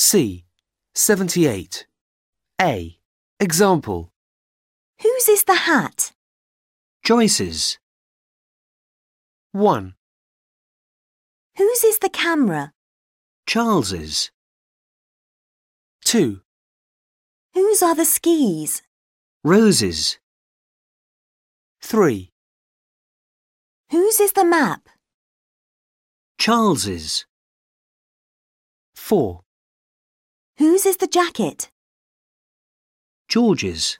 C. 78. A. Example. Whose is the hat? Joyce's. 1, Whose is the camera? Charles's. 2, Whose are the skis? Rose's. 3, Whose is the map? Charles's. 4, Whose is the jacket? George's.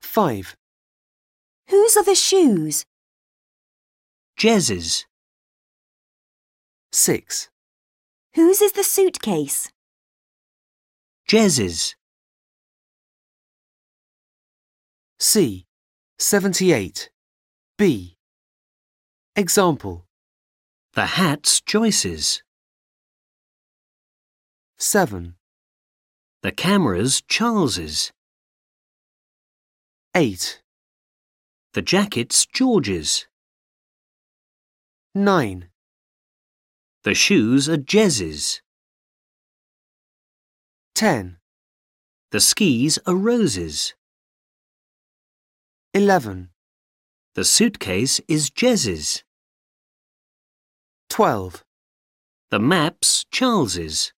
5, Whose are the shoes? Jez's. 6, Whose is the suitcase? Jez's. C. 78. B. Example. The hat's Joyce's. 7, The camera's Charles's. 8, The jacket's George's. 9, The shoes are Jez's. 10, The skis are Rose's. 11, The suitcase is Jez's. 12, The map's Charles's.